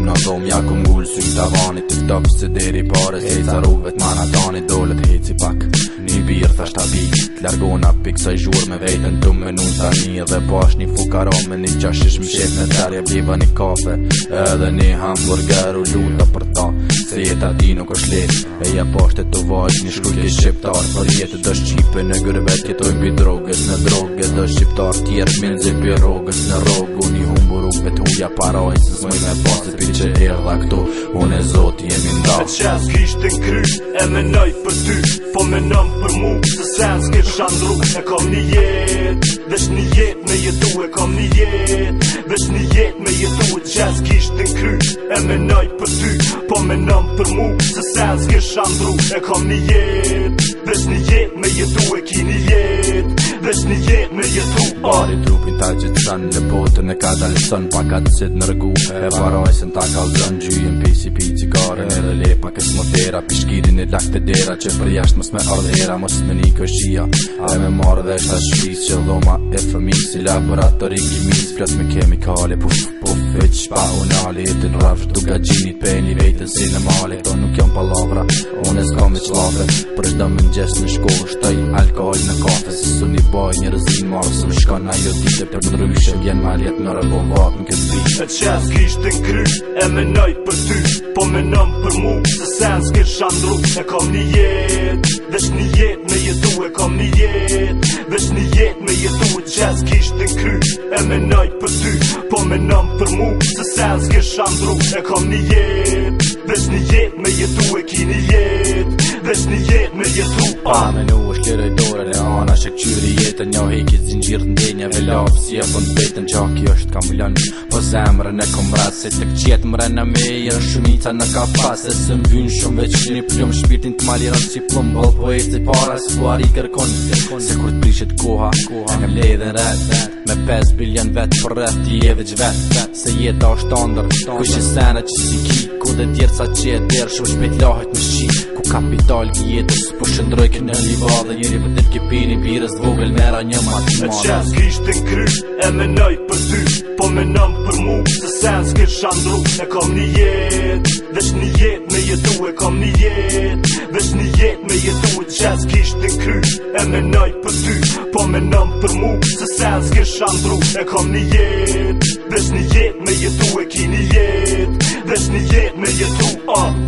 Vetëm në dom ja ku mgull Sy në tavani të top se deri pare Se i caruve të maratani dolet heci pak Një birë thasht a bi Largona pik sa i zhur me vejten Të me nun të një dhe pash po një fukaro Me një qashish më shet në tërje ja Bliva një kafe edhe një hamburger U luta për ta Se jetë ati nuk është let E ja pashtet të vajt një shkullje shqiptar Për jetë të shqipe në gërbet Jetoj bi drogës në droge Dë shqiptar tjerë minë zi bi rogës në rogu Një humbur u petuja paraj Së smoj me pasit për si që e rda këto Unë e zotë jemi nda E që e të e kry E me nëj për ty Po me nëm për mu Se se s'kisht shandru E kom një jet Vesh një jet me jetu E kom një jet Vesh një jet me jetu E që e të e kry E me nëj për ty Po me nëm për mu Se se s'kisht shandru E kom një jet Dhe s'ni jet me jetu e kini jet Dhe s'ni jet me jetu Bari trupin tajtë që t'sanë në botën e kadalë sënë Pakatësit në rëgu e faro esen takalë zonë pisi piti parën edhe lepa kësë më fera Pishkirin e lak të dera që për jashtë mës me ardhe hera Mës me një këshia a me marrë dhe shta shpis Që dhoma e fëmi si laboratori i kimis Plas me kemikale puf puf Veq pa unali e të në rafsh duka gjinit pe një vejtën si në male Këto nuk jam palavra, unë e s'kam veç lavre Për është dëmë në gjesë në shko Shtaj alkohol në kafe Si su një baj një rëzim marrë Së më shkan kishte qes, kishte kry E me nëjt për ty, po me nëm për mu Se sen s'ke shandru E kom një jet, vesh një jet me jetu E kom një jet, vesh një jet me jetu Qes, kishte kry E me nëjt për ty, po me nëm për mu Se sen s'ke shandru E kom një jet, vesh një jet jet me jetu e kini jet Vesh një jet me jetu Pa me nu është kjere dore Re ana shë këqyri jetën Njo he ki zinë gjirë në denja Ve la Si e fund betën ki është kam ulan Po zemrën e kom brat Se të këqjet Mre në me në shumica në ka Se së më shumë veç një plëm Shpirtin të mali rëmë si plëm Bëllë po e të para Se ku po ari kërkon Se kur të prishet koha Në ledhe në Me 5 bilion vetë për rët Ti e dhe vetë Se jetë ashtë të ndër Kuj që si ki Kudë tjerë sa që e njerë shumë shpejt lahet në shqip Ku kapital një jetës Po shëndroj kënë një një Dhe njëri për të të kipini Pires dhë vogël mera një matë një marë E qenë s'kisht të kry E me nëj për ty Po me nëm për mu Se sen s'kisht shandru E kom një jetë Dhe një jetë me jetu E kom një jetë Dhe po një jetë me jetu E qenë s'kisht të kry E me nëj për ty Po me nëm për mu Se sen s'kisht shandru E kom një jetë Dhe një jetë me jetu E kini jetë Dhe shë një jetë me jetu oh. Ah.